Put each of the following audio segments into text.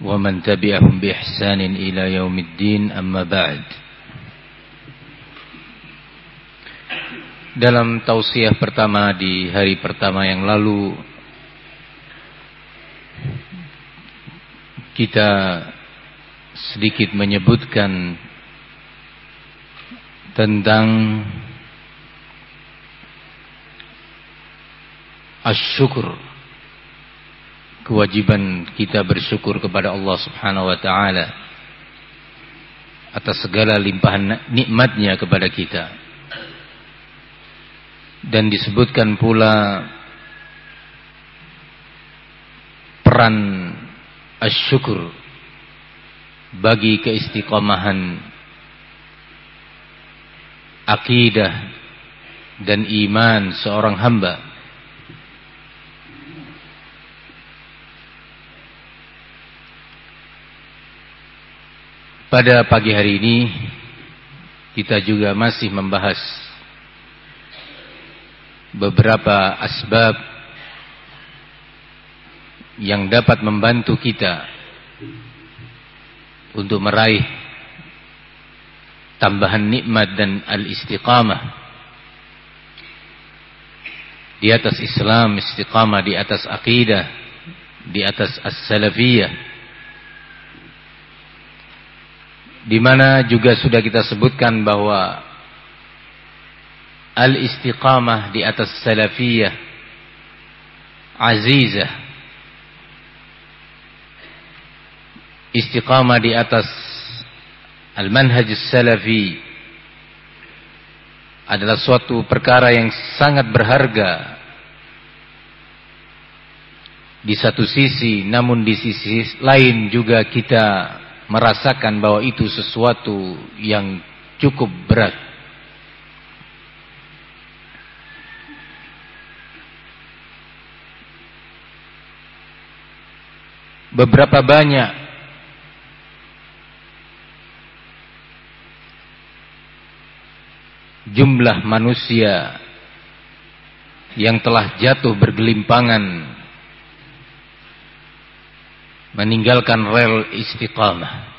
ومن تبعهم بإحسان إلى يوم الدين أما بعد Dalam tausiah pertama di hari pertama yang lalu Kita sedikit menyebutkan Tentang Asyukur Kewajiban kita bersyukur kepada Allah subhanahu wa ta'ala Atas segala limpahan nikmatnya kepada kita. Dan disebutkan pula peran asyukur bagi keistiqomahan akidah dan iman seorang hamba pada pagi hari ini kita juga masih membahas beberapa asbab yang dapat membantu kita untuk meraih tambahan nikmat dan al-istiqamah di atas Islam, istiqamah di atas akidah, di atas as-salafiyah. Di mana juga sudah kita sebutkan bahwa al-istiqamah di atas salafiyah azizah istiqamah di atas al-manhaj salafi adalah suatu perkara yang sangat berharga di satu sisi namun di sisi lain juga kita merasakan bahwa itu sesuatu yang cukup berat. Beberapa banyak jumlah manusia yang telah jatuh bergelimpangan meninggalkan rel istiqamah.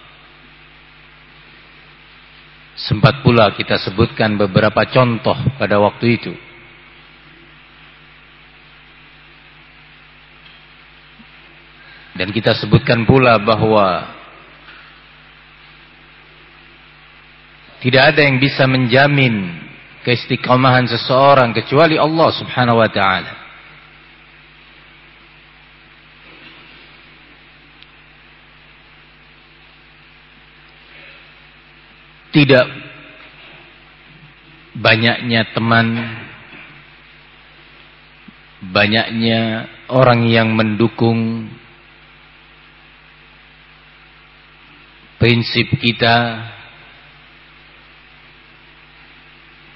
Sempat pula kita sebutkan beberapa contoh pada waktu itu. Dan kita sebutkan pula bahwa tidak ada yang bisa menjamin keistiqomahan seseorang kecuali Allah Subhanahu wa taala. Tidak banyaknya teman banyaknya orang yang mendukung prinsip kita.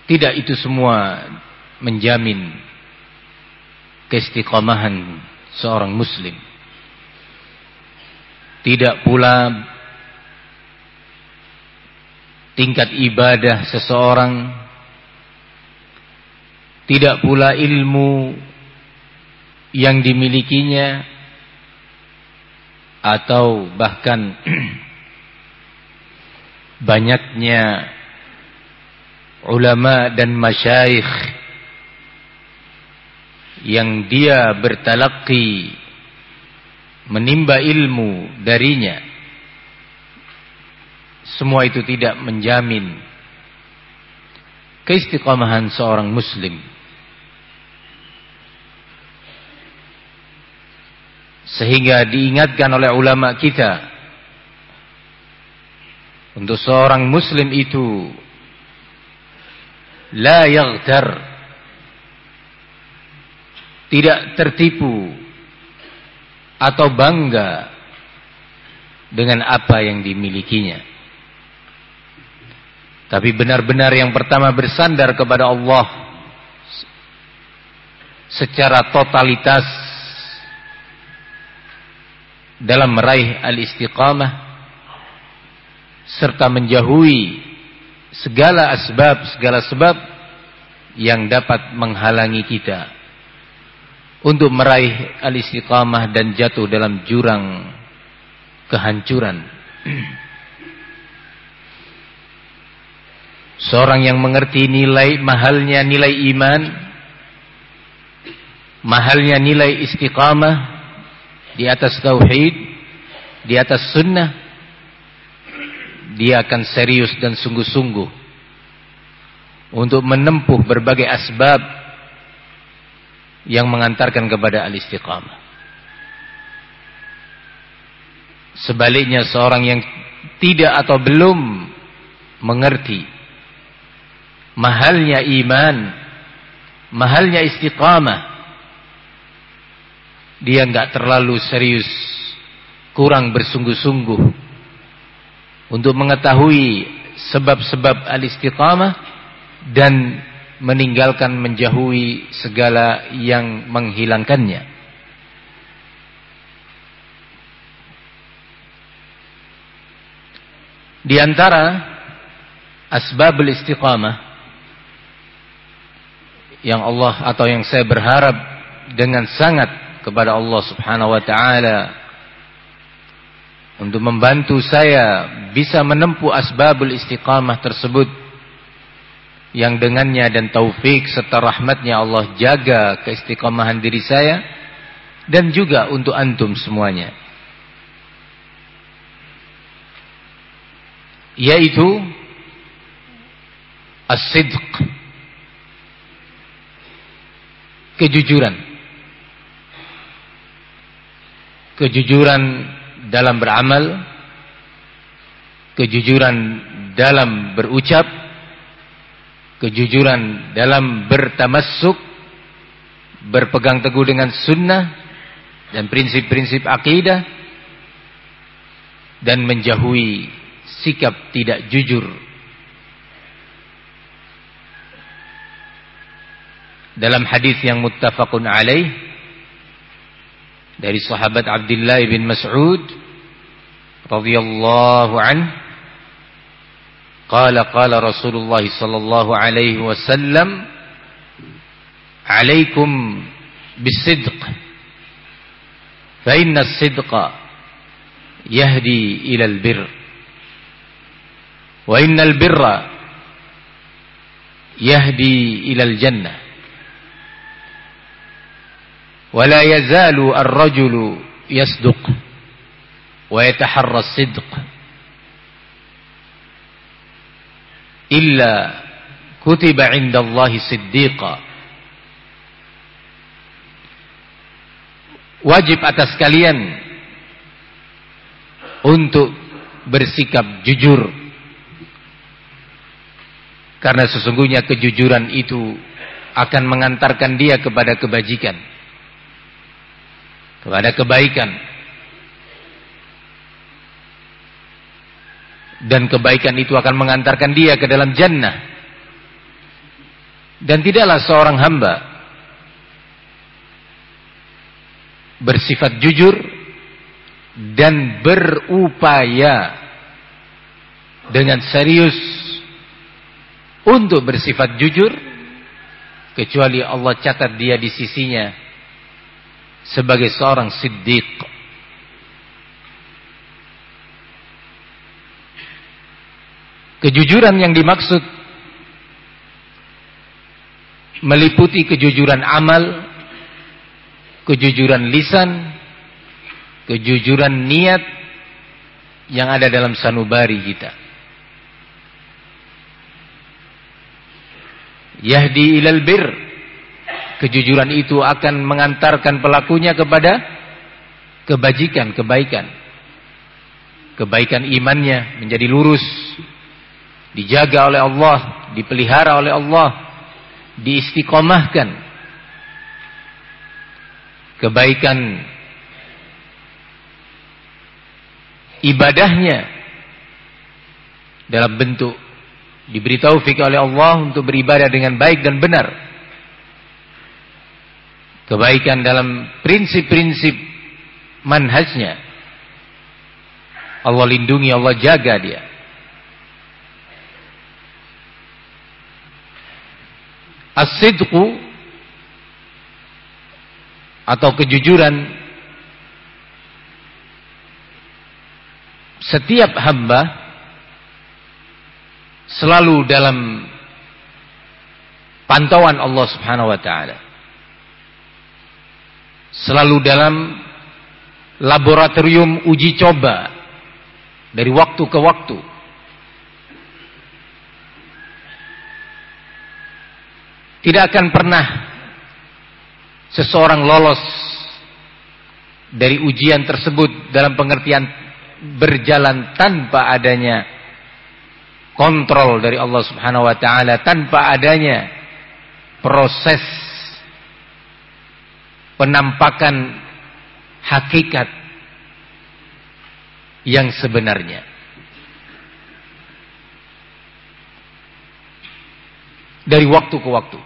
Tidak itu semua menjamin keistiqomahan seorang muslim. Tidak pula tingkat ibadah seseorang. Tidak pula ilmu yang dimilikinya. Atau bahkan banyaknya ulama dan masyayikh yang dia bertalaqi menimba ilmu darinya semua itu tidak menjamin keistiqomahan seorang muslim. Sehingga diingatkan oleh ulama kita untuk seorang muslim itu la yaghtar tidak tertipu atau bangga dengan apa yang dimilikinya tapi benar-benar yang pertama bersandar kepada Allah secara totalitas dalam meraih al-istiqamah serta menjauhi segala asbab, segala sebab yang dapat menghalangi kita untuk meraih al-istiqamah dan jatuh dalam jurang kehancuran. Seorang yang mengerti nilai mahalnya nilai iman, mahalnya nilai istiqamah di atas tauhid, di atas sunnah, dia akan serius dan sungguh-sungguh untuk menempuh berbagai asbab yang mengantarkan kepada al-istiqamah. Sebaliknya seorang yang tidak atau belum mengerti mahalnya iman, mahalnya istiqamah, dia nggak terlalu serius, kurang bersungguh-sungguh. Untuk mengetahui sebab-sebab al-istiqamah dan meninggalkan menjauhi segala yang menghilangkannya. Di antara asbabul istiqamah yang Allah atau yang saya berharap dengan sangat kepada Allah Subhanahu wa taala untuk membantu saya bisa menempuh asbabul istiqamah tersebut yang dengannya dan taufik serta rahmatnya Allah jaga keistiqamahan diri saya dan juga untuk antum semuanya. yaitu as-sidq kejujuran. Kejujuran dalam beramal. Kejujuran dalam berucap. Kejujuran dalam bertamassuk. Berpegang teguh dengan sunnah dan prinsip-prinsip akidah. Dan menjauhi sikap tidak jujur dalam hadis yang muttafaqun alaih dari sahabat Abdullah bin Mas'ud radhiyallahu an qala qala Rasulullah sallallahu alaihi wasallam alaikum bisidq fa inna as-sidqa yahdi ila al-birr Wa innal birra yahdi ilal jannah. Yazalu ar-rajulu yasduq wa yataharra as-sidq illa kutiba 'inda Allah siddiqa. Wajib atas kalian untuk bersikap jujur karena sesungguhnya kejujuran itu akan mengantarkan dia kepada kebajikan. Kepada kebaikan. Dan kebaikan itu akan mengantarkan dia ke dalam jannah. Dan tidaklah seorang hamba bersifat jujur dan berupaya dengan serius untuk bersifat jujur kecuali Allah catat dia di sisinya sebagai seorang siddiq kejujuran yang dimaksud meliputi kejujuran amal kejujuran lisan kejujuran niat yang ada dalam sanubari kita Yahdi ilal bir. Kejujuran itu akan mengantarkan pelakunya kepada kebajikan, kebaikan. Kebaikan imannya menjadi lurus. Dijaga oleh Allah, dipelihara oleh Allah, diistiqomahkan. Kebaikan ibadahnya dalam bentuk diberi taufik oleh Allah untuk beribadah dengan baik dan benar. Kebaikan dalam prinsip-prinsip manhajnya. Allah lindungi, Allah jaga dia. As-sidqu atau kejujuran setiap hamba selalu dalam pantauan Allah Subhanahu wa taala. Selalu dalam laboratorium uji coba dari waktu ke waktu. Tidak akan pernah seseorang lolos dari ujian tersebut dalam pengertian berjalan tanpa adanya kontrol dari Allah Subhanahu wa taala, tanpa adanya proses penampakan hakikat yang sebenarnya. Dari waktu ke waktu.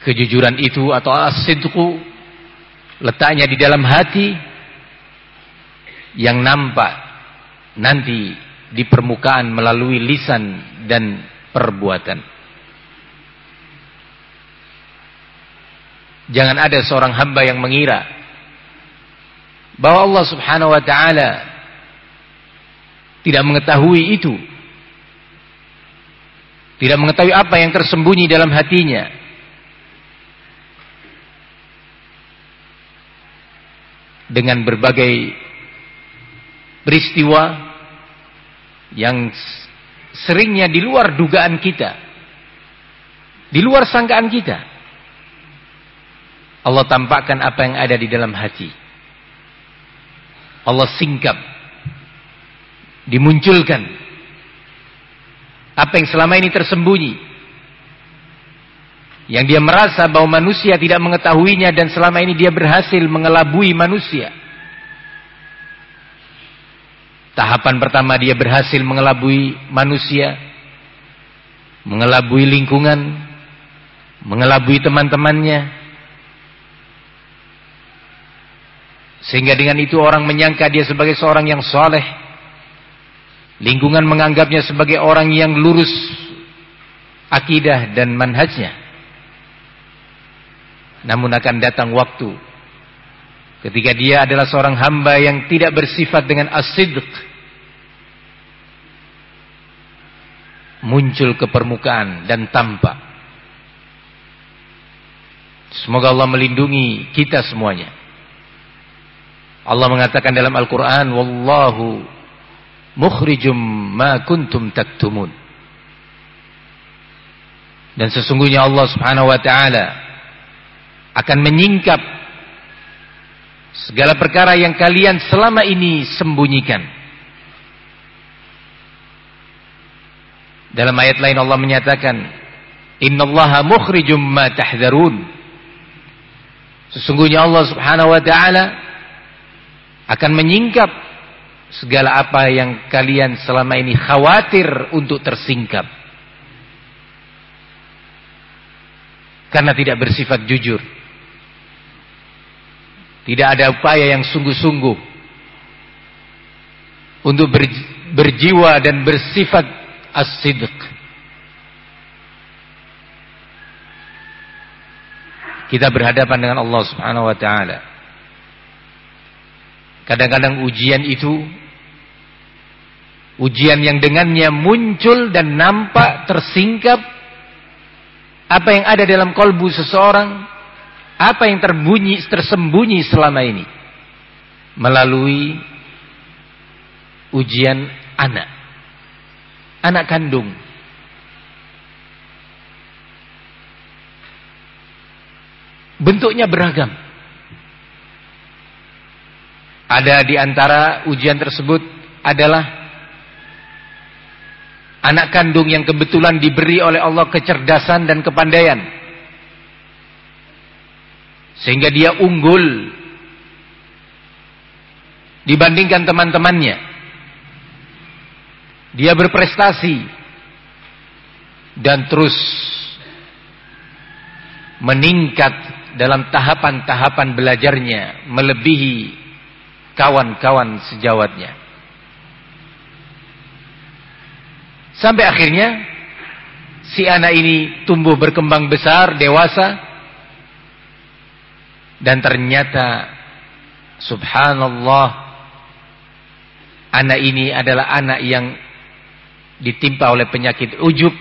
Kejujuran itu atau as-sidqu letaknya di dalam hati yang nampak nanti di permukaan melalui lisan dan perbuatan. Jangan ada seorang hamba yang mengira bahwa Allah Subhanahu wa taala tidak mengetahui itu. Tidak mengetahui apa yang tersembunyi dalam hatinya. Dengan berbagai peristiwa yang seringnya di luar dugaan kita. Di luar sangkaan kita. Allah tampakkan apa yang ada di dalam hati. Allah singkap. Dimunculkan. Apa yang selama ini tersembunyi. Yang dia merasa bahwa manusia tidak mengetahuinya dan selama ini dia berhasil mengelabui manusia. Tahapan pertama dia berhasil mengelabui manusia. Mengelabui lingkungan. Mengelabui teman-temannya Sehingga dengan itu orang menyangka dia sebagai seorang yang soleh. Lingkungan menganggapnya sebagai orang yang lurus akidah dan manhajnya. Namun akan datang waktu ketika dia adalah seorang hamba yang tidak bersifat dengan asidq muncul ke permukaan dan tampak. Semoga Allah melindungi kita semuanya. Allah mengatakan dalam Al-Quran, Wallahu mukhrijum ma kuntum taktumun. Dan sesungguhnya Allah subhanahu wa ta'ala akan menyingkap segala perkara yang kalian selama ini sembunyikan. Dalam ayat lain Allah menyatakan, Innallaha mukhrijum ma tahdharun. Sesungguhnya Allah subhanahu wa ta'ala akan menyingkap segala apa yang kalian selama ini khawatir untuk tersingkap. Karena tidak bersifat jujur. Tidak ada upaya yang sungguh-sungguh untuk berjiwa dan bersifat as-sidq. Kita berhadapan dengan Allah Subhanahu wa taala. Kadang-kadang ujian itu ujian yang dengannya muncul dan nampak tersingkap apa yang ada dalam kolbu seseorang, apa yang terbunyi tersembunyi selama ini melalui ujian anak. Anak kandung. Bentuknya beragam. Ada di antara ujian tersebut adalah anak kandung yang kebetulan diberi oleh Allah kecerdasan dan kepandaian. Sehingga dia unggul dibandingkan teman-temannya. Dia berprestasi dan terus meningkat dalam tahapan-tahapan belajarnya melebihi kawan-kawan sejawatnya. Sampai akhirnya si anak ini tumbuh berkembang besar, dewasa dan ternyata subhanallah anak ini adalah anak yang ditimpa oleh penyakit ujub,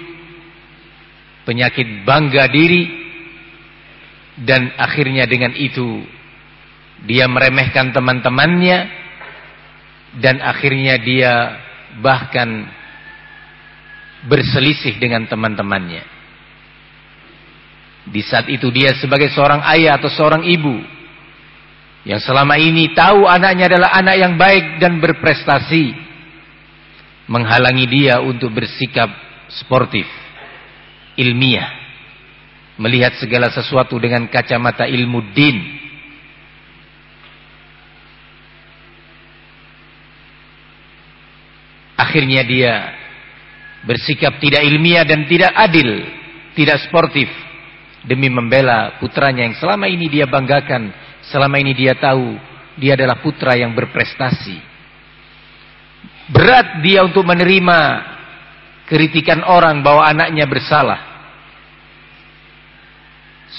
penyakit bangga diri, dan akhirnya dengan itu dia meremehkan teman-temannya, dan akhirnya dia bahkan berselisih dengan teman-temannya. Di saat itu dia sebagai seorang ayah atau seorang ibu. Yang selama ini tahu anaknya adalah anak yang baik dan berprestasi. Menghalangi dia untuk bersikap sportif ilmiah. Melihat segala sesuatu dengan kacamata ilmu din akhirnya dia bersikap tidak ilmiah dan tidak adil tidak sportif demi membela putranya yang selama ini dia banggakan Selama ini dia tahu dia adalah putra yang berprestasi. Berat dia untuk menerima kritikan orang bahwa anaknya bersalah.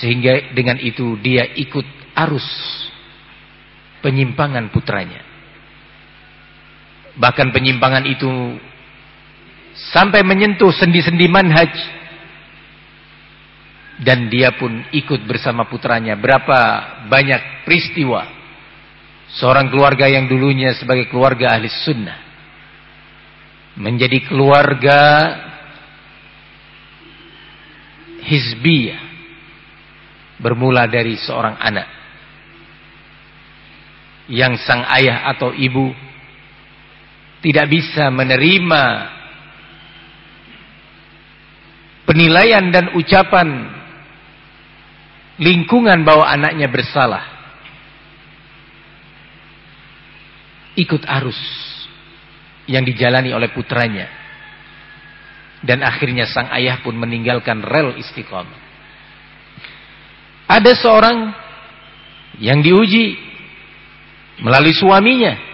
Sehingga dengan itu dia ikut arus penyimpangan putranya. Bahkan penyimpangan itu sampai menyentuh sendi-sendi manhaj. Dan dia pun ikut bersama putranya. Berapa banyak peristiwa. Seorang keluarga yang dulunya sebagai keluarga ahli sunnah. Menjadi keluarga hizbiyah. Bermula dari seorang anak. Yang sang ayah atau ibu tidak bisa menerima penilaian dan ucapan lingkungan bahwa anaknya bersalah. Ikut arus yang dijalani oleh putranya. Dan akhirnya sang ayah pun meninggalkan rel istiqomah. Ada seorang yang diuji melalui suaminya.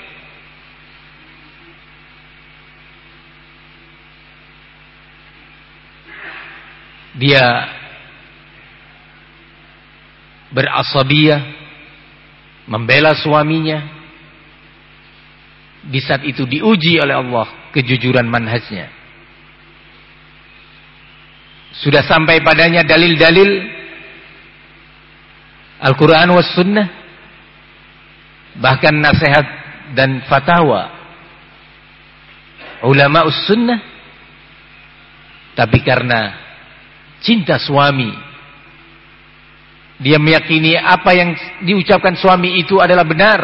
Dia berasabiyah, membela suaminya. Di saat itu diuji oleh Allah kejujuran manhajnya. Sudah sampai padanya dalil-dalil Al-Quran was sunnah. Bahkan nasihat dan fatwa ulama us sunnah. Tapi karena cinta suami dia meyakini apa yang diucapkan suami itu adalah benar.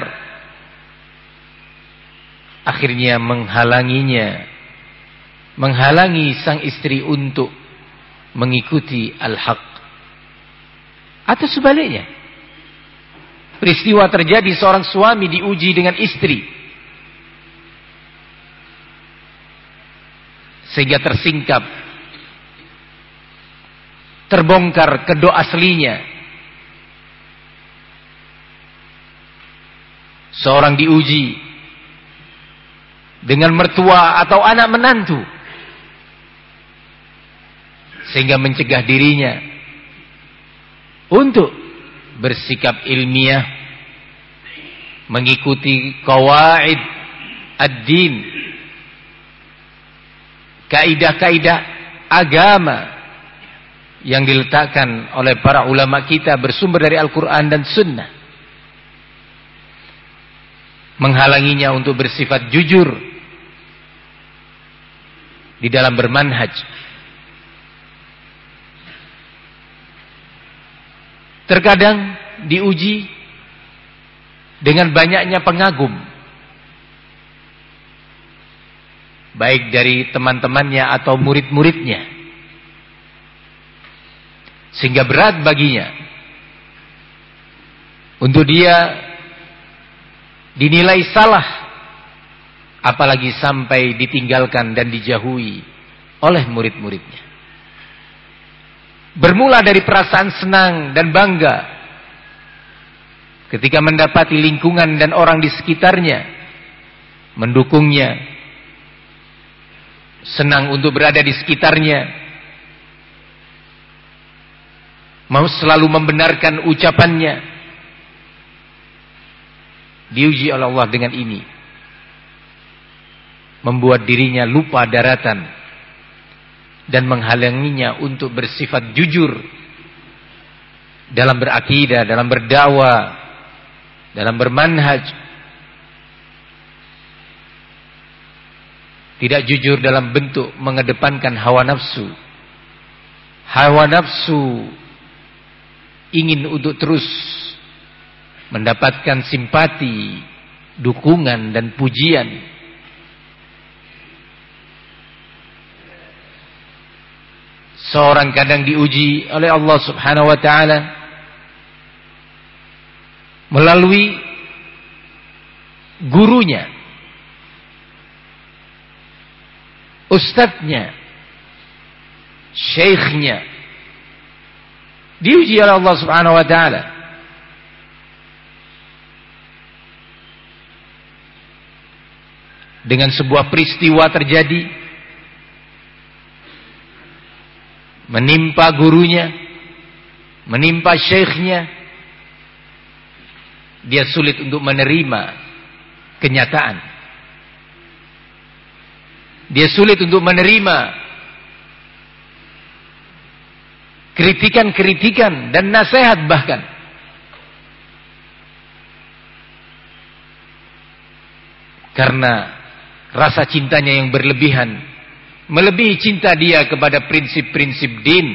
Akhirnya menghalanginya. Menghalangi sang istri untuk mengikuti al-haq. Atau sebaliknya. Peristiwa terjadi seorang suami diuji dengan istri. Sehingga tersingkap. Terbongkar kedua aslinya Seorang diuji dengan mertua atau anak menantu. Sehingga mencegah dirinya untuk bersikap ilmiah mengikuti kawaid ad-din kaidah-kaidah agama yang diletakkan oleh para ulama kita bersumber dari Al-Quran dan Sunnah menghalanginya untuk bersifat jujur di dalam bermanhaj. Terkadang diuji dengan banyaknya pengagum. Baik dari teman-temannya atau murid-muridnya. Sehingga berat baginya. Untuk dia dinilai salah apalagi sampai ditinggalkan dan dijauhi oleh murid-muridnya bermula dari perasaan senang dan bangga ketika mendapati lingkungan dan orang di sekitarnya mendukungnya senang untuk berada di sekitarnya mau selalu membenarkan ucapannya Diuji oleh Allah dengan ini. membuat dirinya lupa daratan dan menghalanginya untuk bersifat jujur dalam berakidah, dalam berdakwah, dalam bermanhaj. Tidak jujur dalam bentuk mengedepankan hawa nafsu. Hawa nafsu ingin untuk terus mendapatkan simpati, dukungan dan pujian. Seorang kadang diuji oleh Allah Subhanahu wa taala melalui gurunya, ustadznya, syekhnya, diuji oleh Allah Subhanahu wa taala. Dengan sebuah peristiwa terjadi menimpa gurunya, menimpa syekhnya, dia sulit untuk menerima kenyataan. Dia sulit untuk menerima kritikan-kritikan dan nasihat bahkan. Karena rasa cintanya yang berlebihan melebihi cinta dia kepada prinsip-prinsip din,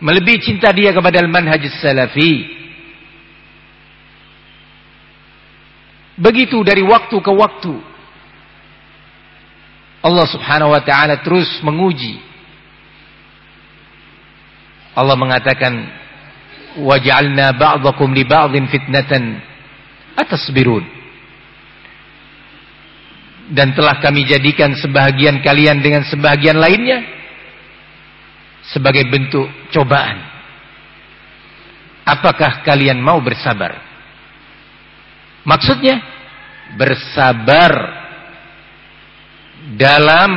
melebihi cinta dia kepada al-manhaj salafi. Begitu dari waktu ke waktu. Allah Subhanahu wa taala terus menguji Allah mengatakan waj'alna ba'dakum li ba'dhin fitnatan atasbirun. Dan telah kami jadikan sebahagian kalian dengan sebahagian lainnya sebagai bentuk cobaan. Apakah kalian mau bersabar? Maksudnya bersabar dalam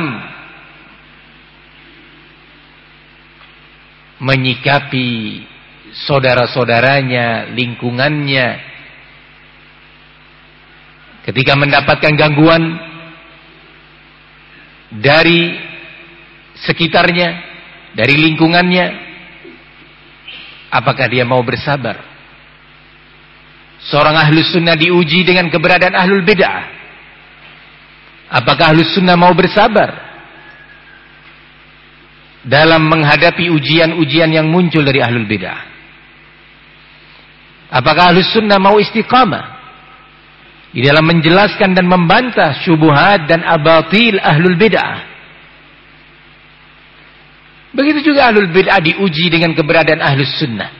menyikapi saudara-saudaranya, lingkungannya. Ketika mendapatkan gangguan dari sekitarnya, dari lingkungannya, apakah dia mau bersabar? Seorang ahlus sunnah diuji dengan keberadaan ahlul bid'ah. Apakah ahlus sunnah mau bersabar? Dalam menghadapi ujian-ujian yang muncul dari ahlul bidah. Apakah ahlus sunnah mau istiqamah di dalam menjelaskan dan membantah syubuhat dan abatil ahlul bidah? Begitu juga ahlul bid'ah diuji dengan keberadaan ahlus sunnah.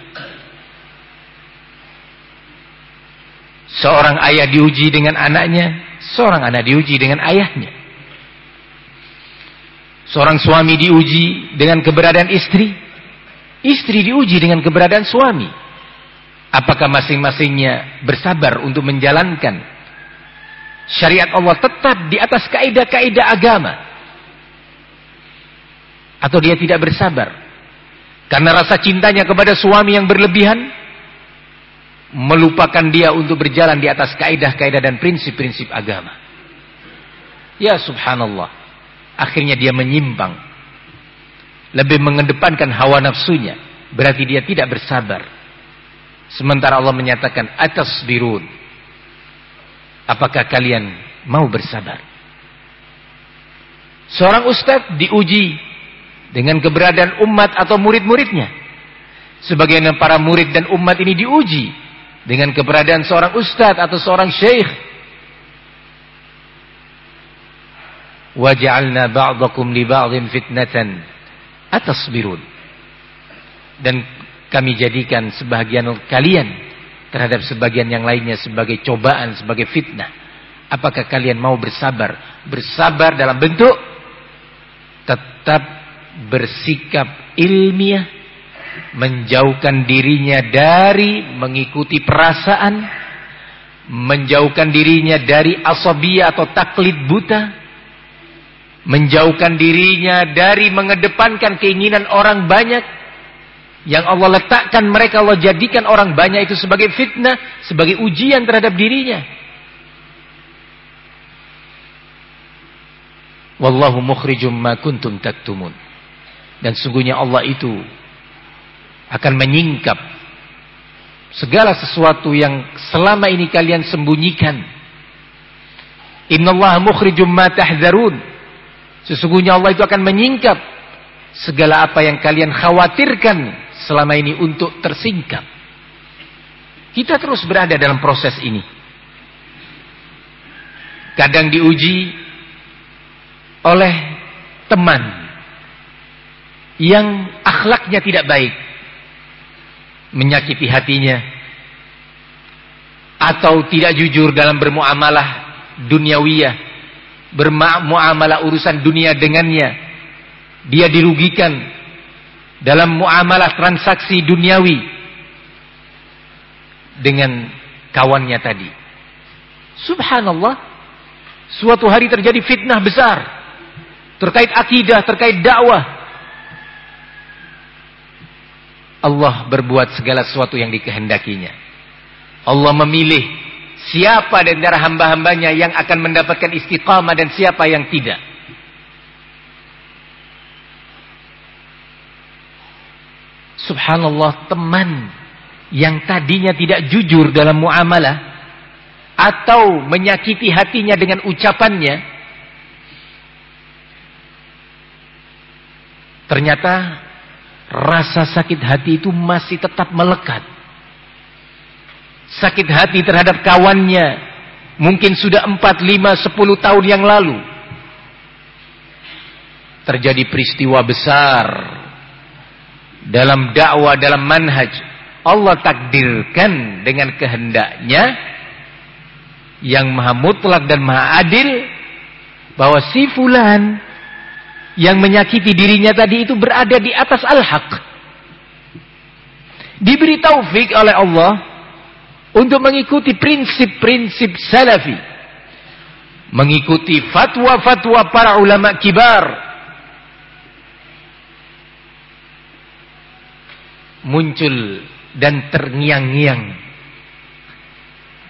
Seorang ayah diuji dengan anaknya, seorang anak diuji dengan ayahnya. Seorang suami diuji dengan keberadaan istri. Istri diuji dengan keberadaan suami. Apakah masing-masingnya bersabar untuk menjalankan syariat Allah tetap di atas kaidah-kaidah agama? Atau dia tidak bersabar? Karena rasa cintanya kepada suami yang berlebihan melupakan dia untuk berjalan di atas kaidah-kaidah dan prinsip-prinsip agama. Ya subhanallah. Akhirnya dia menyimpang. Lebih mengedepankan hawa nafsunya. Berarti dia tidak bersabar. Sementara Allah menyatakan atas birun. Apakah kalian mau bersabar? Seorang ustadz diuji dengan keberadaan umat atau murid-muridnya. Sebagian para murid dan umat ini diuji dengan keberadaan seorang ustadz atau seorang syekh waj'alna ba'dakum li ba'dhin fitnatan dan kami jadikan sebagian kalian terhadap sebagian yang lainnya sebagai cobaan sebagai fitnah. Apakah kalian mau bersabar? Bersabar dalam bentuk tetap bersikap ilmiah menjauhkan dirinya dari mengikuti perasaan menjauhkan dirinya dari asabiyah atau taklid buta menjauhkan dirinya dari mengedepankan keinginan orang banyak yang Allah letakkan mereka Allah jadikan orang banyak itu sebagai fitnah, sebagai ujian terhadap dirinya. Wallahu mukhrijum ma kuntum taktumun. Dan sungguhnya Allah itu akan menyingkap segala sesuatu yang selama ini kalian sembunyikan. Innallaha mukhrijum ma tahdzarun. Sesungguhnya Allah itu akan menyingkap segala apa yang kalian khawatirkan selama ini untuk tersingkap. Kita terus berada dalam proses ini. Kadang diuji oleh teman yang akhlaknya tidak baik menyakiti hatinya atau tidak jujur dalam bermuamalah duniawiyah bermuamalah urusan dunia dengannya dia dirugikan dalam muamalah transaksi duniawi dengan kawannya tadi subhanallah suatu hari terjadi fitnah besar terkait akidah, terkait dakwah. Allah berbuat segala sesuatu yang dikehendakinya. Allah memilih siapa di antara hamba-hambanya yang akan mendapatkan istiqamah dan siapa yang tidak. Subhanallah teman yang tadinya tidak jujur dalam muamalah atau menyakiti hatinya dengan ucapannya Ternyata rasa sakit hati itu masih tetap melekat. Sakit hati terhadap kawannya mungkin sudah 4, 5, 10 tahun yang lalu. Terjadi peristiwa besar dalam dakwah, dalam manhaj. Allah takdirkan dengan kehendaknya yang maha mutlak dan maha adil bahwa si fulan yang menyakiti dirinya tadi itu berada di atas al-haq. Diberi taufik oleh Allah untuk mengikuti prinsip-prinsip salafi. Mengikuti fatwa-fatwa para ulama kibar. Muncul dan terngiang-ngiang.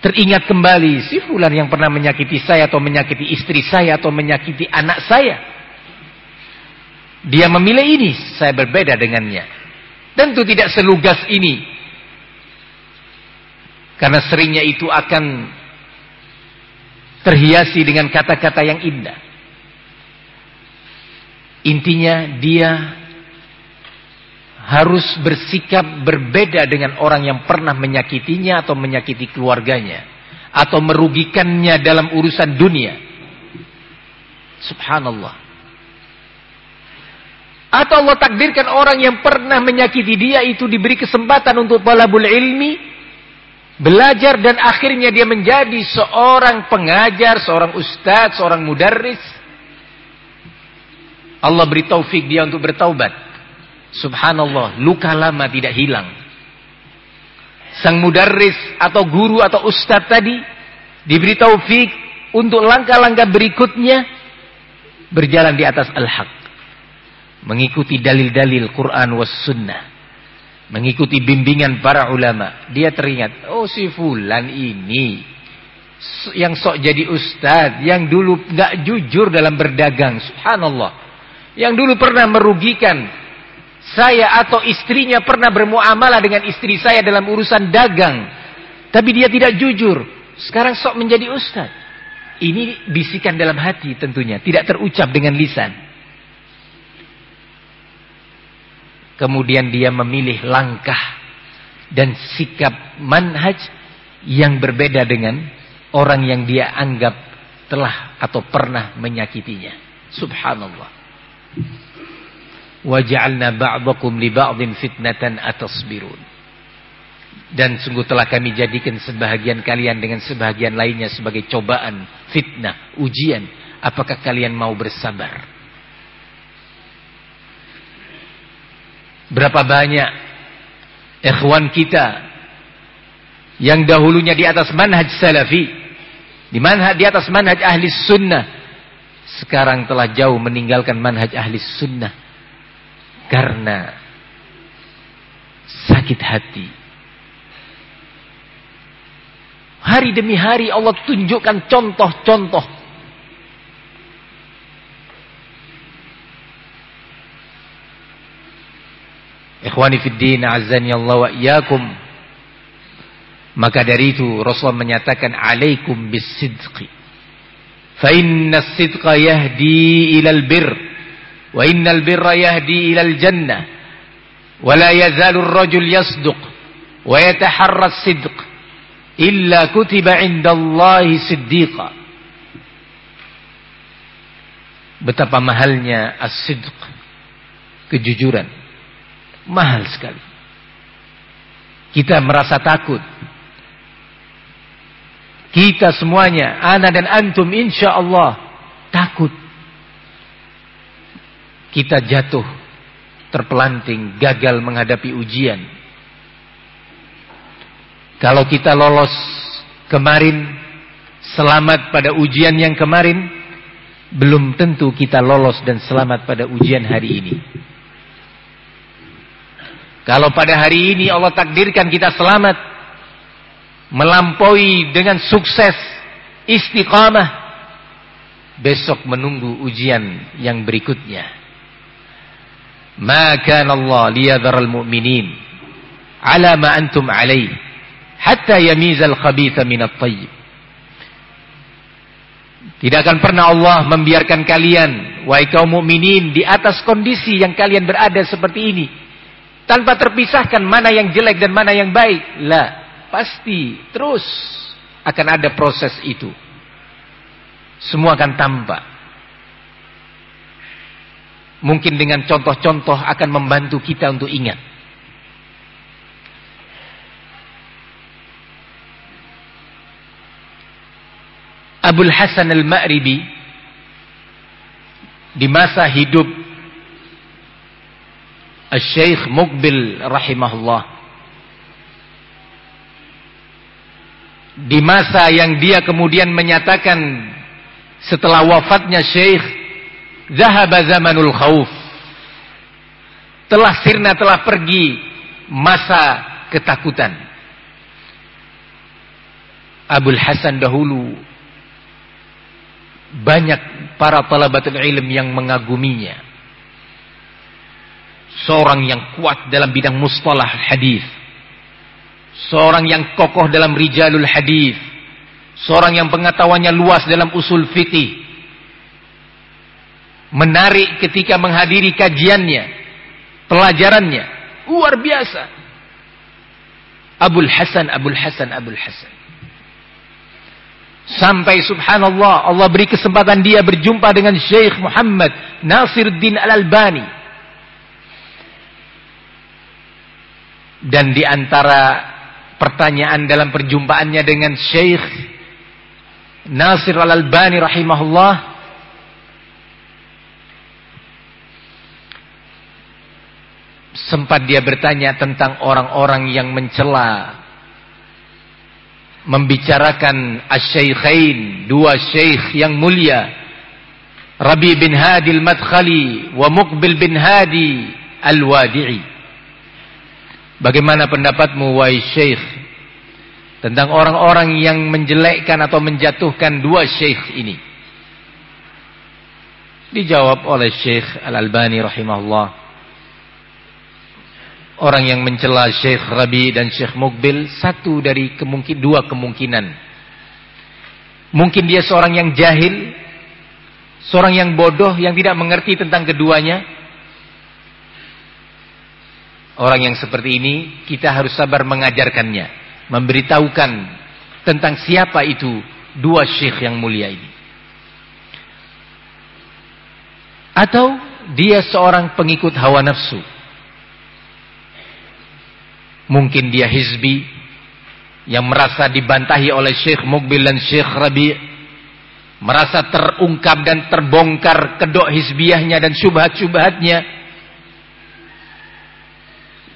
Teringat kembali si fulan yang pernah menyakiti saya atau menyakiti istri saya atau menyakiti anak saya dia memilih ini, saya berbeda dengannya. Tentu tidak selugas ini. Karena seringnya itu akan terhiasi dengan kata-kata yang indah. Intinya dia harus bersikap berbeda dengan orang yang pernah menyakitinya atau menyakiti keluarganya. Atau merugikannya dalam urusan dunia. Subhanallah. Atau Allah takdirkan orang yang pernah menyakiti dia itu diberi kesempatan untuk talabul ilmi. Belajar dan akhirnya dia menjadi seorang pengajar, seorang ustadz, seorang mudarris. Allah beri taufik dia untuk bertaubat. Subhanallah, luka lama tidak hilang. Sang mudarris atau guru atau ustadz tadi diberi taufik untuk langkah-langkah berikutnya berjalan di atas al-haq mengikuti dalil-dalil Quran was sunnah mengikuti bimbingan para ulama. Dia teringat oh si fulan ini yang sok jadi ustad yang dulu gak jujur dalam berdagang. Subhanallah. Yang dulu pernah merugikan saya atau istrinya pernah bermuamalah dengan istri saya dalam urusan dagang. Tapi dia tidak jujur. Sekarang sok menjadi ustad ini bisikan dalam hati tentunya tidak terucap dengan lisan Kemudian dia memilih langkah dan sikap manhaj yang berbeda dengan orang yang dia anggap telah atau pernah menyakitinya. Subhanallah. Waj'alna ba'dakum li ba'din fitnatan atasbirun. Dan sungguh telah kami jadikan sebahagian kalian dengan sebahagian lainnya sebagai cobaan, fitnah, ujian. Apakah kalian mau bersabar? Berapa banyak ikhwan kita yang dahulunya di atas manhaj salafi, di manhaj di atas manhaj ahli sunnah, sekarang telah jauh meninggalkan manhaj ahli sunnah karena sakit hati. Hari demi hari Allah tunjukkan contoh-contoh Ikhwani fid din, azani Allah wa iyyakum. Maka dari itu Rasulullah menyatakan alaikum bisidqi. Fa inna sidqa yahdi ilal bir. Wa innal birra yahdi ilal jannah. Wa la yazalu ar-rajul yasduq wa yataharra as-sidq illa kutiba 'inda Allah siddiqa. Betapa mahalnya as-sidq. Kejujuran mahal sekali. Kita merasa takut. Kita semuanya, ana dan antum insya Allah takut. Kita jatuh, terpelanting, gagal menghadapi ujian. Kalau kita lolos kemarin, selamat pada ujian yang kemarin, belum tentu kita lolos dan selamat pada ujian hari ini. Kalau pada hari ini Allah takdirkan kita selamat, melampaui dengan sukses, istiqamah, besok menunggu ujian yang berikutnya. Maka Allah liyadharal mu'minin ala ma antum alaih hatta yamizal khabitha minat tayyib. Tidak akan pernah Allah membiarkan kalian, wahai kaum mukminin, di atas kondisi yang kalian berada seperti ini tanpa terpisahkan mana yang jelek dan mana yang baik. Lah, pasti terus akan ada proses itu. Semua akan tampak. Mungkin dengan contoh-contoh akan membantu kita untuk ingat. Abul Hasan al-Ma'ribi di masa hidup Syekh Mukbil rahimahullah. Di masa yang dia kemudian menyatakan setelah wafatnya Syekh zahaba zamanul khauf telah sirna telah pergi masa ketakutan. Abul Hasan dahulu banyak para talabatul ilm yang mengaguminya Seorang yang kuat dalam bidang mustalah hadis. Seorang yang kokoh dalam rijalul hadis. Seorang yang pengetahuannya luas dalam usul fikih. Menarik ketika menghadiri kajiannya, pelajarannya, luar biasa. Abul Hasan, Abul Hasan, Abul Hasan. Sampai subhanallah Allah beri kesempatan dia berjumpa dengan Syekh Muhammad Nasiruddin Al-Albani Dan di antara pertanyaan dalam perjumpaannya dengan Syekh Nasir Al-Albani rahimahullah sempat dia bertanya tentang orang-orang yang mencela membicarakan asy-syaikhain dua syekh yang mulia Rabi bin Hadi al-Madkhali wa Muqbil bin Hadi al-Wadi'i Bagaimana pendapatmu wahai Syekh tentang orang-orang yang menjelekkan atau menjatuhkan dua syekh ini? Dijawab oleh Syekh Al-Albani rahimahullah. Orang yang mencela Syekh Rabi dan Syekh Mukbil satu dari kemungkin dua kemungkinan. Mungkin dia seorang yang jahil, seorang yang bodoh yang tidak mengerti tentang keduanya Orang yang seperti ini kita harus sabar mengajarkannya, memberitahukan tentang siapa itu dua syekh yang mulia ini. Atau dia seorang pengikut hawa nafsu. Mungkin dia hizbi yang merasa dibantahi oleh Syekh Mukbil dan Syekh Rabi merasa terungkap dan terbongkar kedok hizbiyahnya dan syubhat-syubhatnya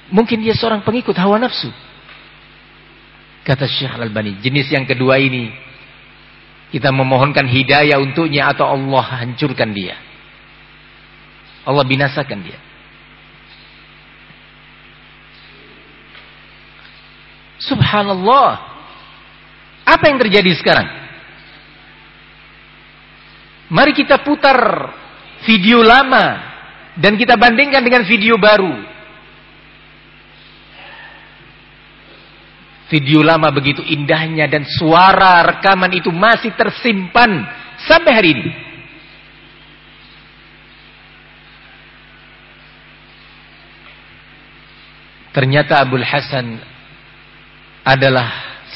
Mungkin dia seorang pengikut hawa nafsu. Kata Syekh Al-Albani, jenis yang kedua ini kita memohonkan hidayah untuknya atau Allah hancurkan dia. Allah binasakan dia. Subhanallah. Apa yang terjadi sekarang? Mari kita putar video lama dan kita bandingkan dengan video baru. Video lama begitu indahnya dan suara rekaman itu masih tersimpan sampai hari ini. Ternyata Abdul Hasan adalah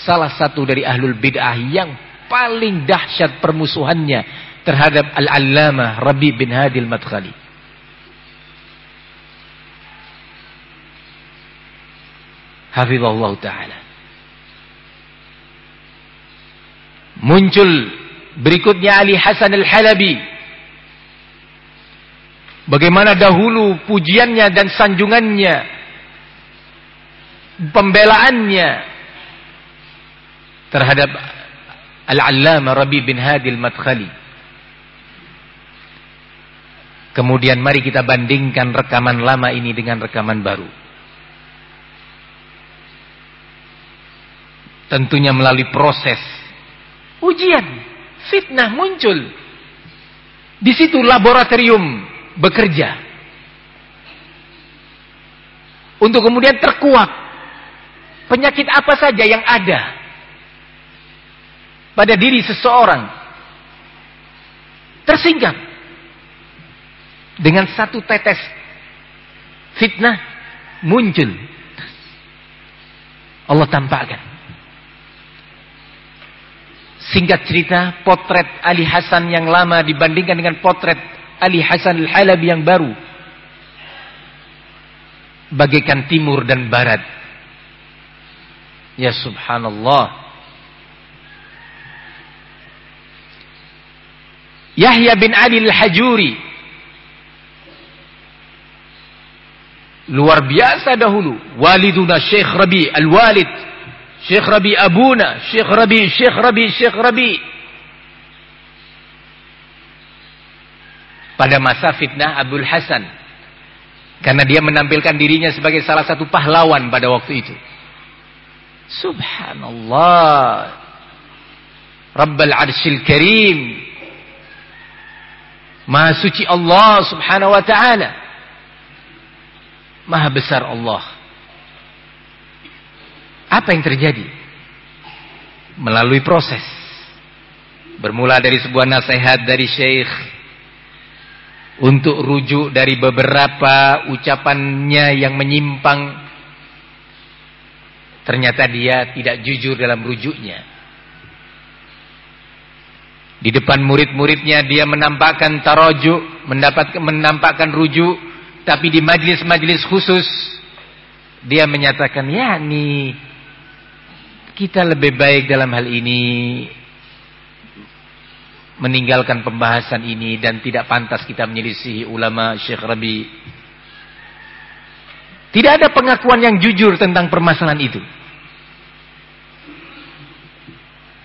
salah satu dari ahlul bid'ah yang paling dahsyat permusuhannya terhadap Al-Allamah Rabi bin Hadil Madkhali. Hafizallahu taala. Muncul berikutnya Ali Hasan Al-Halabi. Bagaimana dahulu pujiannya dan sanjungannya pembelaannya terhadap Al-Allama Rabi bin Hadi Al-Madkhali. Kemudian mari kita bandingkan rekaman lama ini dengan rekaman baru. Tentunya melalui proses ujian, fitnah muncul. Di situ laboratorium bekerja. Untuk kemudian terkuak Penyakit apa saja yang ada pada diri seseorang tersingkap dengan satu tetes fitnah muncul. Allah tampakkan. Singkat cerita, potret Ali Hasan yang lama dibandingkan dengan potret Ali Hasan Al-Halabi yang baru. Bagaikan timur dan barat Ya subhanallah. Yahya bin Ali al-Hajuri. Luar biasa dahulu. Waliduna Syekh Rabi al-Walid. Syekh Rabi Abuna. Syekh Rabi, Syekh Rabi, Syekh Rabi. Pada masa fitnah Abdul Hasan. Karena dia menampilkan dirinya sebagai salah satu pahlawan pada waktu itu. Subhanallah. Rabbal Arsyil Karim. Maha suci Allah Subhanahu wa taala. Maha besar Allah. Apa yang terjadi? Melalui proses. Bermula dari sebuah nasihat dari Syekh untuk rujuk dari beberapa ucapannya yang menyimpang Ternyata dia tidak jujur dalam rujuknya. Di depan murid-muridnya dia menampakkan tarojuk, mendapatkan menampakkan rujuk, tapi di majlis-majlis khusus dia menyatakan, ya nih kita lebih baik dalam hal ini meninggalkan pembahasan ini dan tidak pantas kita menyelisihi ulama Syekh Rabi tidak ada pengakuan yang jujur tentang permasalahan itu.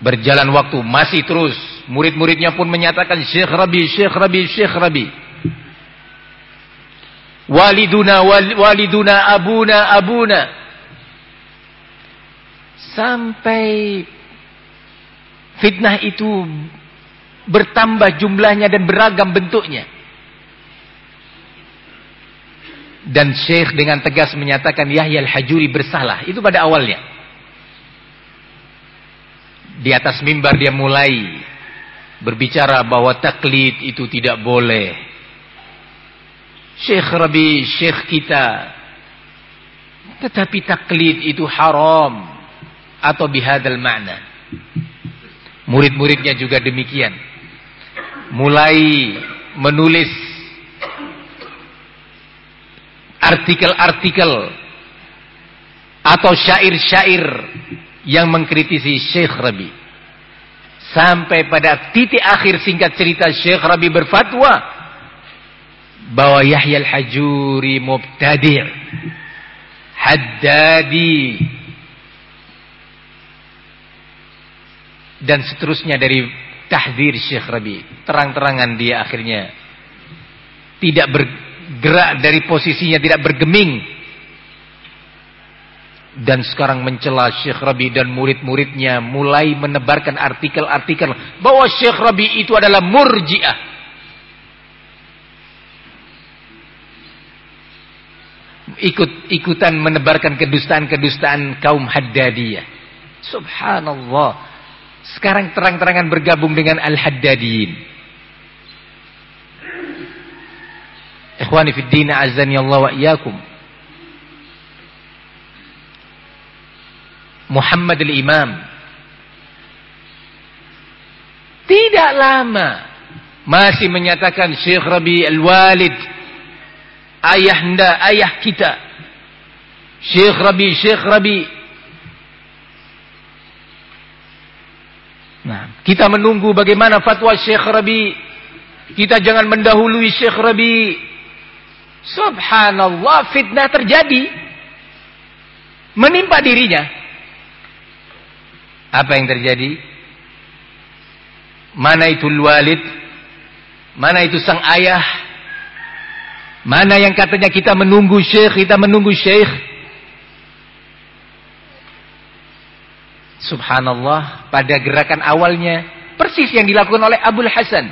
Berjalan waktu masih terus. Murid-muridnya pun menyatakan Syekh Rabi, Syekh Rabi, Syekh Rabi. Waliduna, waliduna, abuna, abuna. Sampai fitnah itu bertambah jumlahnya dan beragam bentuknya. Dan Syekh dengan tegas menyatakan Yahya al-Hajuri bersalah. Itu pada awalnya. Di atas mimbar dia mulai berbicara bahwa taklid itu tidak boleh. Syekh Rabi, Syekh kita. Tetapi taklid itu haram. Atau bihadal makna. Murid-muridnya juga demikian. Mulai menulis artikel-artikel atau syair-syair yang mengkritisi Syekh Rabi. Sampai pada titik akhir singkat cerita Syekh Rabi berfatwa bahwa Yahya al-Hajuri mubtadi' haddadi dan seterusnya dari tahdir Syekh Rabi. Terang-terangan dia akhirnya tidak ber, gerak dari posisinya tidak bergeming dan sekarang mencela Syekh Rabi dan murid-muridnya mulai menebarkan artikel-artikel bahwa Syekh Rabi itu adalah murjiah ikut-ikutan menebarkan kedustaan-kedustaan kaum Haddadiyah Subhanallah. Sekarang terang-terangan bergabung dengan Al-Haddadiyin. Ikhwani fi din azani Allah wa iyyakum. Muhammad al-Imam tidak lama masih menyatakan Syekh Rabi al-Walid ayah anda, ayah kita. Syekh Rabi, Syekh Rabi. Nah, kita menunggu bagaimana fatwa Syekh Rabi. Kita jangan mendahului Syekh Rabi. Subhanallah, fitnah terjadi. Menimpa dirinya. Apa yang terjadi? Mana itu walid? Mana itu sang ayah? Mana yang katanya kita menunggu syekh, kita menunggu syekh? Subhanallah, pada gerakan awalnya persis yang dilakukan oleh Abdul Hasan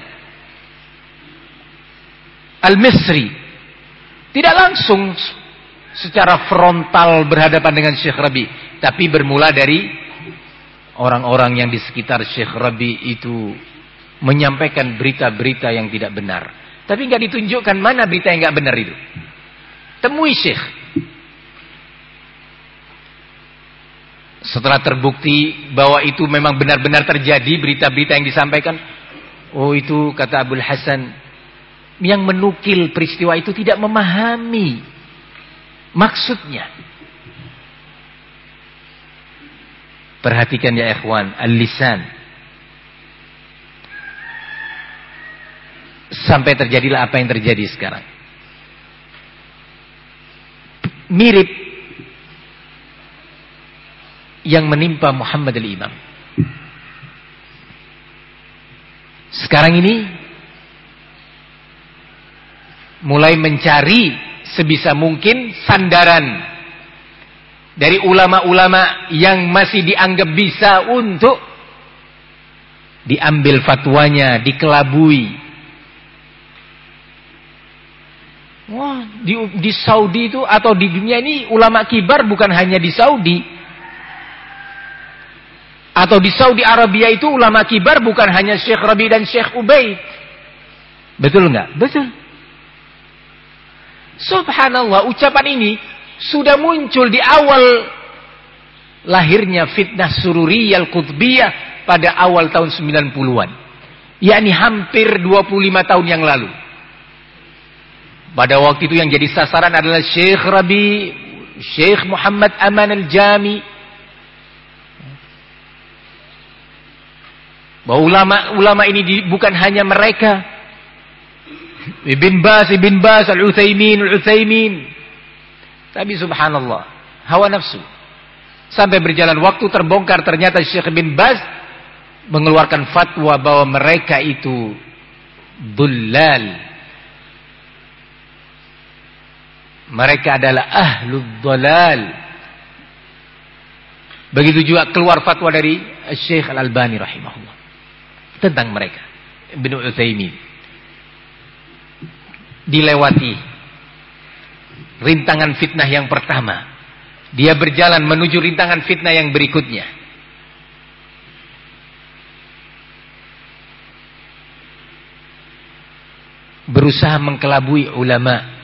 Al-Misri. Tidak langsung secara frontal berhadapan dengan Syekh Rabi, tapi bermula dari orang-orang yang di sekitar Syekh Rabi itu menyampaikan berita-berita yang tidak benar. Tapi nggak ditunjukkan mana berita yang nggak benar itu. Temui Syekh. Setelah terbukti bahwa itu memang benar-benar terjadi berita-berita yang disampaikan, oh itu kata Abdul Hasan yang menukil peristiwa itu tidak memahami maksudnya. Perhatikan ya ikhwan, al-lisan Sampai terjadilah apa yang terjadi sekarang. Mirip yang menimpa Muhammad al-Imam. Sekarang ini mulai mencari sebisa mungkin sandaran dari ulama-ulama yang masih dianggap bisa untuk diambil fatwanya, dikelabui, Wah, di, di Saudi itu atau di dunia ini ulama kibar bukan hanya di Saudi. Atau di Saudi Arabia itu ulama kibar bukan hanya Syekh Rabi dan Syekh Ubaid. Betul enggak? Betul. Subhanallah, ucapan ini sudah muncul di awal lahirnya fitnah sururiyal qutbiyah pada awal tahun 90-an. yakni hampir 25 tahun yang lalu. Pada waktu itu yang jadi sasaran adalah Syekh Rabi, Syekh Muhammad Aman Al-Jami. Bahwa ulama-ulama ini di, bukan hanya mereka. Ibn Bas, Ibn Bas, Al-Uthaymin, Al-Uthaymin. Tapi subhanallah, hawa nafsu. Sampai berjalan waktu terbongkar ternyata Syekh Ibn Bas mengeluarkan fatwa bahwa mereka itu dullal Mereka adalah ahlul dalal. Begitu juga keluar fatwa dari Syekh Al-Albani rahimahullah. Tentang mereka. Ibn Uthaymin. Dilewati. Rintangan fitnah yang pertama. Dia berjalan menuju rintangan fitnah yang berikutnya. Berusaha mengkelabui ulama'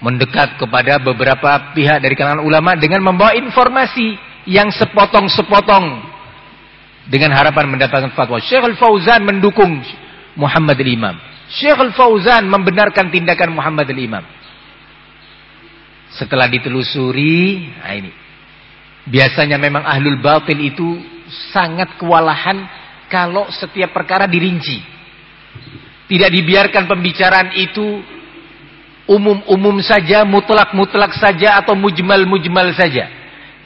mendekat kepada beberapa pihak dari kalangan ulama dengan membawa informasi yang sepotong-sepotong dengan harapan mendapatkan fatwa. Syekh Al-Fauzan mendukung Muhammad al-Imam. Syekh Al-Fauzan membenarkan tindakan Muhammad al-Imam. Setelah ditelusuri, nah ini. Biasanya memang ahlul batil itu sangat kewalahan kalau setiap perkara dirinci. Tidak dibiarkan pembicaraan itu umum-umum saja, mutlak-mutlak saja atau mujmal-mujmal saja.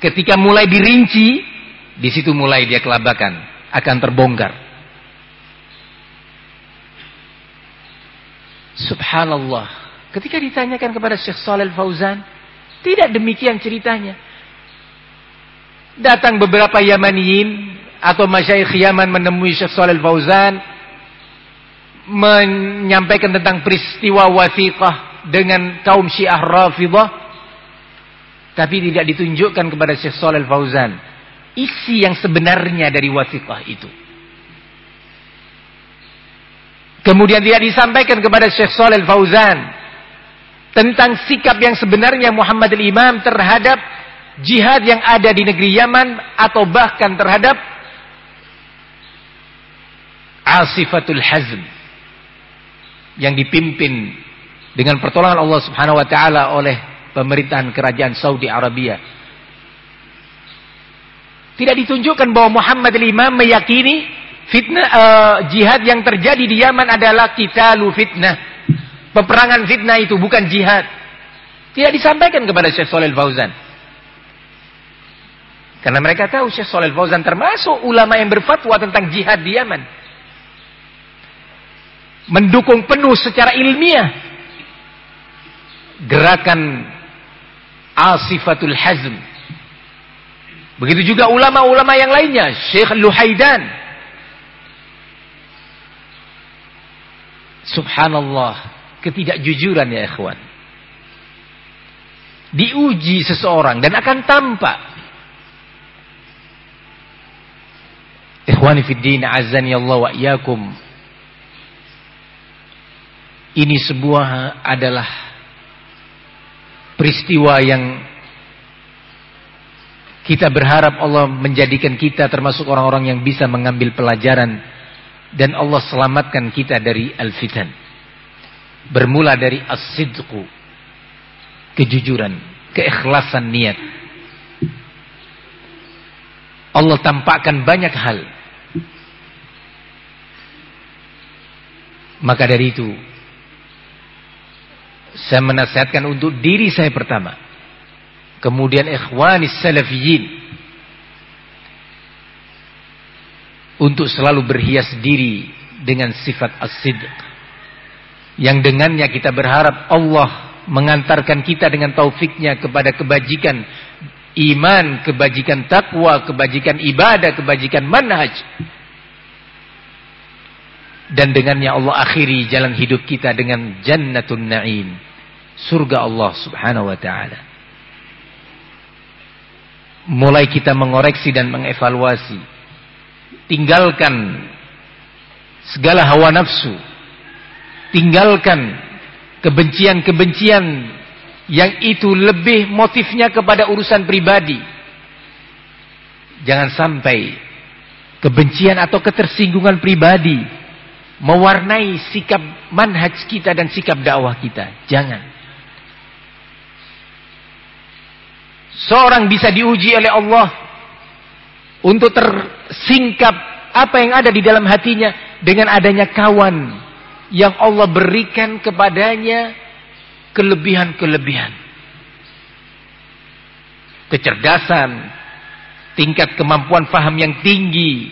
Ketika mulai dirinci, di situ mulai dia kelabakan, akan terbongkar. Subhanallah. Ketika ditanyakan kepada Syekh Saleh Fauzan, tidak demikian ceritanya. Datang beberapa Yamaniyin atau masyayikh Yaman menemui Syekh Saleh Fauzan menyampaikan tentang peristiwa wasiqah dengan kaum Syiah Rafidah Tapi tidak ditunjukkan kepada Syekh Shalal Fauzan. Isi yang sebenarnya dari wasiqah itu. Kemudian tidak disampaikan kepada Syekh Shalal Fauzan. Tentang sikap yang sebenarnya Muhammad al-Imam terhadap jihad yang ada di negeri Yaman. Atau bahkan terhadap Asifatul Hazm. Yang dipimpin dengan pertolongan Allah Subhanahu wa taala oleh pemerintahan kerajaan Saudi Arabia. Tidak ditunjukkan bahwa Muhammad al-Imam meyakini fitnah uh, jihad yang terjadi di Yaman adalah lu fitnah. Peperangan fitnah itu bukan jihad. Tidak disampaikan kepada Syekh Shalal Fauzan. Karena mereka tahu Syekh Shalal Fauzan termasuk ulama yang berfatwa tentang jihad di Yaman. Mendukung penuh secara ilmiah gerakan Asifatul Hazm. Begitu juga ulama-ulama yang lainnya, Syekh Luhaidan. Subhanallah, ketidakjujuran ya ikhwan. Diuji seseorang dan akan tampak. Ikhwani fid azani Allah wa. Ini sebuah adalah peristiwa yang kita berharap Allah menjadikan kita termasuk orang-orang yang bisa mengambil pelajaran dan Allah selamatkan kita dari al-fitan. Bermula dari as-sidqu, kejujuran, keikhlasan niat. Allah tampakkan banyak hal. Maka dari itu saya menasihatkan untuk diri saya pertama. Kemudian ikhwanis salafiyin. Untuk selalu berhias diri dengan sifat as-sidq. Yang dengannya kita berharap Allah mengantarkan kita dengan taufiknya kepada kebajikan iman, kebajikan takwa, kebajikan ibadah, kebajikan manhaj. Dan dengannya Allah akhiri jalan hidup kita dengan jannatun na'im surga Allah Subhanahu wa taala. Mulai kita mengoreksi dan mengevaluasi. Tinggalkan segala hawa nafsu. Tinggalkan kebencian-kebencian yang itu lebih motifnya kepada urusan pribadi. Jangan sampai kebencian atau ketersinggungan pribadi mewarnai sikap manhaj kita dan sikap dakwah kita. Jangan. Seorang bisa diuji oleh Allah untuk tersingkap apa yang ada di dalam hatinya dengan adanya kawan yang Allah berikan kepadanya kelebihan-kelebihan. Kecerdasan, tingkat kemampuan faham yang tinggi,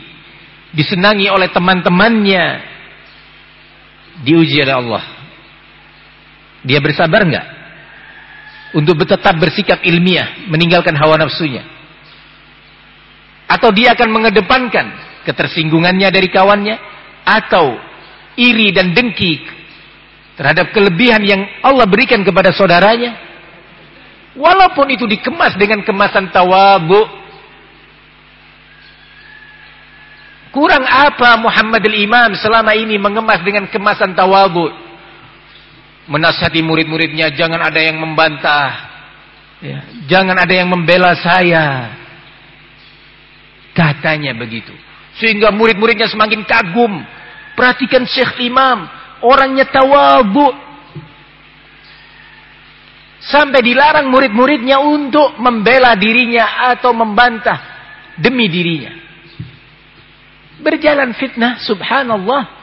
disenangi oleh teman-temannya, diuji oleh Allah. Dia bersabar enggak? Untuk tetap bersikap ilmiah, meninggalkan hawa nafsunya. Atau dia akan mengedepankan ketersinggungannya dari kawannya atau iri dan dengki terhadap kelebihan yang Allah berikan kepada saudaranya. Walaupun itu dikemas dengan kemasan tawabu. Kurang apa Muhammad al-Imam selama ini mengemas dengan kemasan tawabu? Menasihati murid-muridnya jangan ada yang membantah. Ya, jangan ada yang membela saya. Katanya begitu. Sehingga murid-muridnya semakin kagum. Perhatikan Syekh Imam orangnya tawabu. Sampai dilarang murid-muridnya untuk membela dirinya atau membantah demi dirinya. Berjalan fitnah subhanallah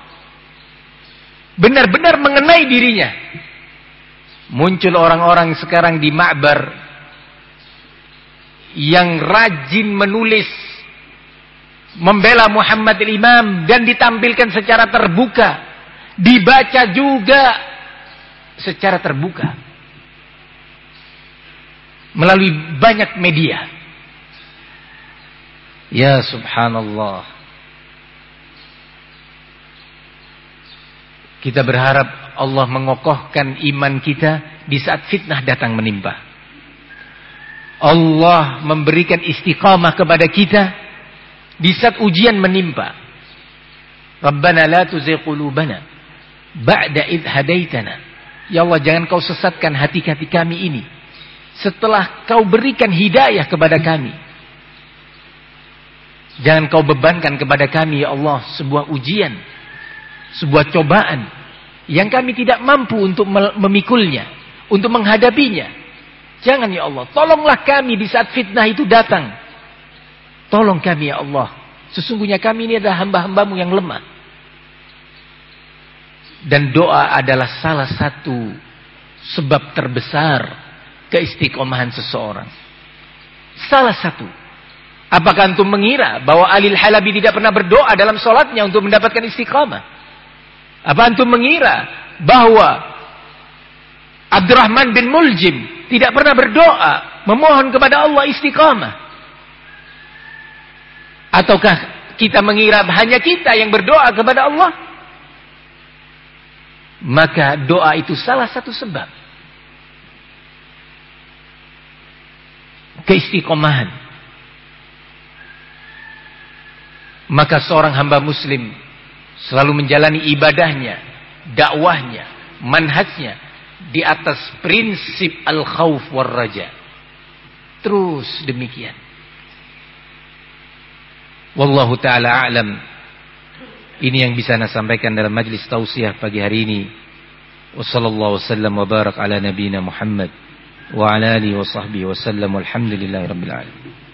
benar-benar mengenai dirinya. Muncul orang-orang sekarang di Ma'bar yang rajin menulis membela Muhammad al-Imam dan ditampilkan secara terbuka, dibaca juga secara terbuka melalui banyak media. Ya subhanallah. Kita berharap Allah mengokohkan iman kita di saat fitnah datang menimpa. Allah memberikan istiqamah kepada kita di saat ujian menimpa. Rabbana la tuzigh qulubana ba'da id hadaitana. Ya Allah jangan kau sesatkan hati-hati kami ini setelah kau berikan hidayah kepada kami. Jangan kau bebankan kepada kami ya Allah sebuah ujian, sebuah cobaan yang kami tidak mampu untuk memikulnya, untuk menghadapinya. Jangan ya Allah, tolonglah kami di saat fitnah itu datang. Tolong kami ya Allah. Sesungguhnya kami ini adalah hamba-hambamu yang lemah. Dan doa adalah salah satu sebab terbesar keistiqomahan seseorang. Salah satu. Apakah antum mengira bahwa Alil Halabi tidak pernah berdoa dalam sholatnya untuk mendapatkan istiqamah? Apa antum mengira bahwa Abdurrahman bin Muljim tidak pernah berdoa memohon kepada Allah istiqamah? Ataukah kita mengira hanya kita yang berdoa kepada Allah? Maka doa itu salah satu sebab keistiqomahan. Maka seorang hamba muslim selalu menjalani ibadahnya dakwahnya manhajnya di atas prinsip al-khawf war raja. Terus demikian. Wallahu taala alam. Ini yang bisa saya sampaikan dalam majlis tausiah pagi hari ini. Wassallallahu wasallam wa barak ala nabiyina Muhammad wa ala alihi wa sahbihi wasallam walhamdulillahi rabbil alamin.